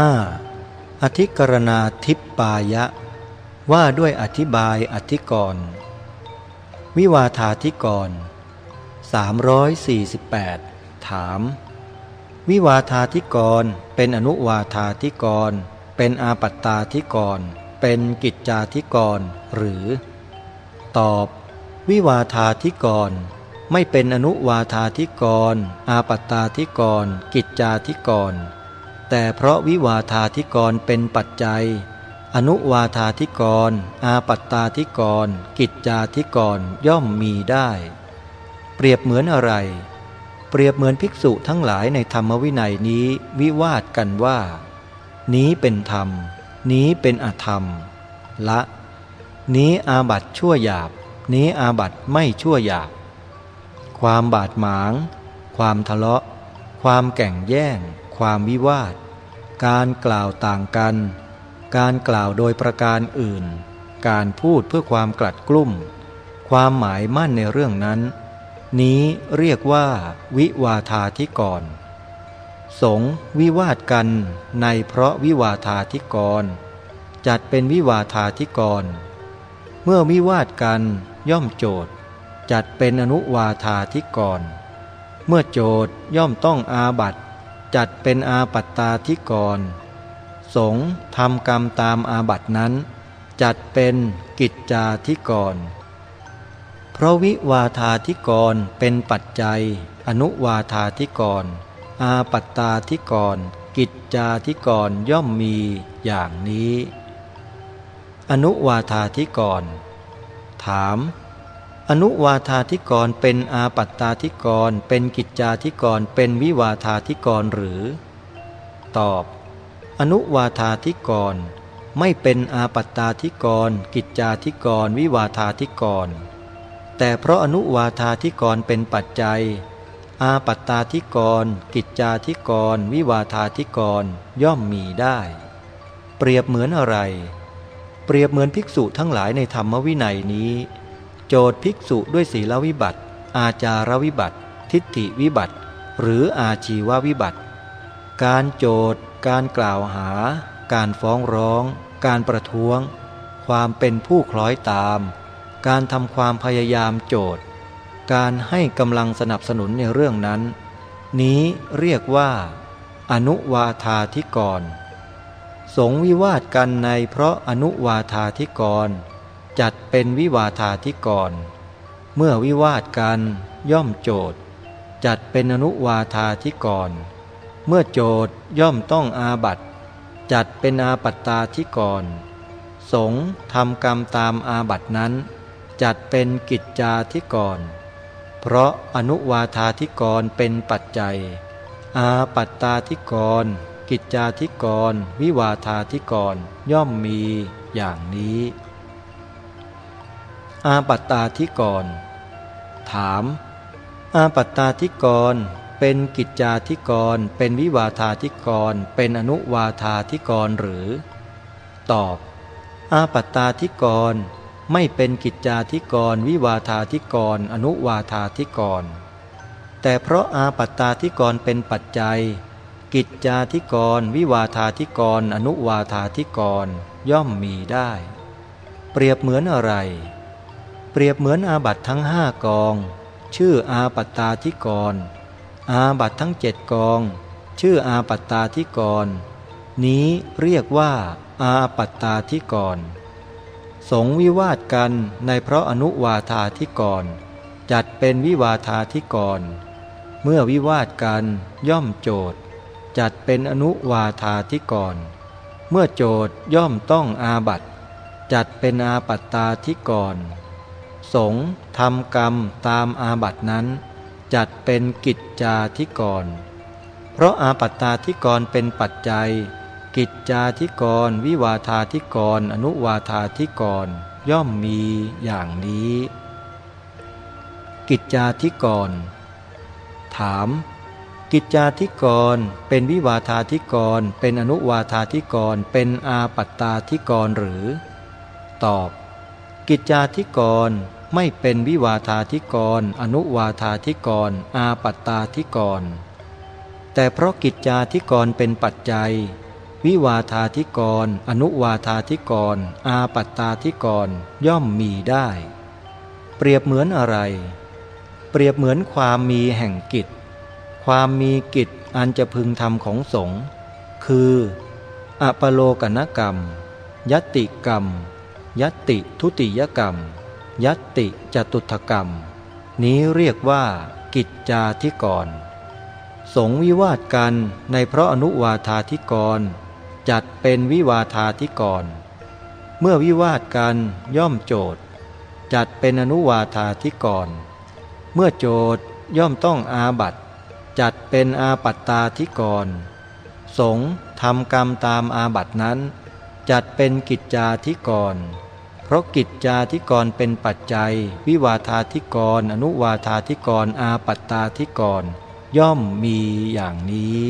5. อธิกรณาทิปปายะ ว่าด้วยอธิบายอธิกรณ์วิวาธาธิกรณ์348 ถาม วิวาธาธิกรณ์เป็นอนุวาธาธิกรณ์เป็นอาปัตตาธิกรณ์เป็นกิจจาธิกรณ์หรือ ตอบ วิวาธาธิกรณ์ไม่เป็นอนุวาธาธิกรอาปัตตาธิกร กิจจาธิกร แต่เพราะวิวาธาธิกรเป็นปัจจัย อนุวาธาธิกร อาปัตตาธิกร กิจจาธิกรย่อมมีได้ เปรียบเหมือนอะไร เปรียบเหมือนภิกษุทั้งหลายในธรรมวินัยนี้วิวาทกันว่า นี้เป็นธรรม นี้เป็นอธรรม ละ นี้อาบัตชั่วหยาบ นี้อาบัตไม่ชั่วหยาบ ความบาดหมาง ความทะเลาะ ความแก่งแย่ง ความวิวาท การกล่าวต่างกัน การกล่าวโดยประการอื่น การพูดเพื่อความกลัดกลุ่ม ความหมายมั่นในเรื่องนั้น นี้เรียกว่า วิวาทาธิกร สงวิวาทกันในเพราะวิวาทาธิกร จัดเป็นวิวาทาธิกร เมื่อวิวาทกันย่อมโจทย์ จัดเป็นอนุวาทาธิกร เมื่อโจทย์ย่อมต้องอาบัต จัดเป็นอาปัตตาธิกร สงทำกรรมตามอาบัตินั้น จัดเป็นกิจจาธิกร เพราะวิวาธาธิกรเป็นปัจจัย อนุวาธาธิกร อาปัตตาธิกร กิจจาธิกรย่อมมีอย่างนี้ อนุวาธาธิกร ถาม อนุวาธาธิกรเป็นอาปัตตาธิกร เป็นกิจจาธิกร เป็นวิวาธาธิกรหรือ ตอบ อนุวาธาธิกร ไม่เป็นอาปัตตาธิกร กิจจาธิกร วิวาธาธิกร แต่เพราะอนุวาธาธิกรเป็นปัจจัย อาปัตตาธิกร กิจจาธิกร วิวาธาธิกรย่อมมีได้ เปรียบเหมือนอะไร เปรียบเหมือนภิกษุทั้งหลายในธรรมวินัยนี้ โจทย์ภิกษุด้วยศีลวิบัติ อาจารวิบัติ ทิฏฐิวิบัติ หรืออาชีววิบัติ การโจทย์ การกล่าวหา การฟ้องร้อง การประท้วง ความเป็นผู้คล้อยตาม การทำความพยายามโจทย์ การให้กำลังสนับสนุนในเรื่องนั้น นี้เรียกว่า อนุวาธาธิกร สงวิวาทกันในเพราะอนุวาธาธิกร จัดเป็นวิวาธาธิกร เมื่อวิวาทกันย่อมโจทย์ จัดเป็นอนุวาธาธิกร เมื่อโจทย์ย่อมต้องอาบัตจัดเป็นอาปัตตาธิกร สงทำกรรมตามอาบัตนั้น จัดเป็นกิจจาธิกร เพราะอนุวาธาธิกรเป็นปัจจัย อาปัตตาธิกร กิจจาธิกร วิวาธาธิกรย่อมมีอย่างนี้ อาปัตตาธิกร ถาม อาปัตตาธิกร เป็นกิจจาธิกร เป็นวิวาธาธิกร เป็นอนุวาธาธิกรหรือ ตอบ อาปัตตาธิกร ไม่เป็นกิจจาธิกร วิวาธาธิกร อนุวาธาธิกร แต่เพราะอาปัตตาธิกรเป็นปัจจัย กิจจาธิกร วิวาธาธิกร อนุวาธาธิกร ย่อมมีได้ เปรียบเหมือนอะไร เปรียบเหมือนอาบัตทั้งห้ากอง ชื่ออาปัตตาธิกร อาบัตทั้งเจ็ดกอง ชื่ออาปัตตาธิกร นี้เรียกว่า อาปัตตาธิกร สงวิวาทกันในเพราะอนุวาธาธิกร จัดเป็นวิวาธาธิกร เมื่อวิวาทกันย่อมโจทย์ จัดเป็นอนุวาธาธิกร เมื่อโจทย์ย่อมต้องอาบัตจัดเป็นอาปัตตาธิกร สงทำกรรมตามอาบัตินั้น จัดเป็นกิจจาธิกร เพราะอาปัตตาธิกรเป็นปัจจัย กิจจาธิกร วิวาธาธิกร อนุวาธาธิกร ย่อมมีอย่างนี้ กิจจาธิกร ถาม กิจจาธิกรเป็นวิวาธาธิกร เป็นอนุวาธาธิกร เป็นอาปัตตาธิกรหรือ ตอบ กิจจาธิกรไม่เป็นวิวาธาธิกร อนุวาธาธิกร อาปัตตาธิกร แต่เพราะกิจจาธิกรเป็นปัจจัย วิวาทาธิกร อนุวาทาธิกร อาปัตตาธิกรย่อมมีได้ เปรียบเหมือนอะไร เปรียบเหมือนความมีแห่งกิจ ความมีกิจอันจะพึงทำของสงฆ์คือ อปโลกนกรรม ยติกรรม ยติทุติยกรรม ยติจตุถกรรม นี้เรียกว่ากิจจาธิกร สงวิวาทกันในเพราะอนุวาธาธิกร จัดเป็นวิวาธาธิกร เมื่อวิวาทกันย่อมโจทย์ จัดเป็นอนุวาธาธิกร เมื่อโจทย์ย่อมต้องอาบัตจัดเป็นอาปัตตาธิกร สงทำกรรมตามอาบัตนั้น จัดเป็นกิจจาธิกร เพราะกิจจาธิกรเป็นปัจจัย วิวาธาธิกร อนุวาธาธิกร อาปัตตาธิกร ย่อมมีอย่างนี้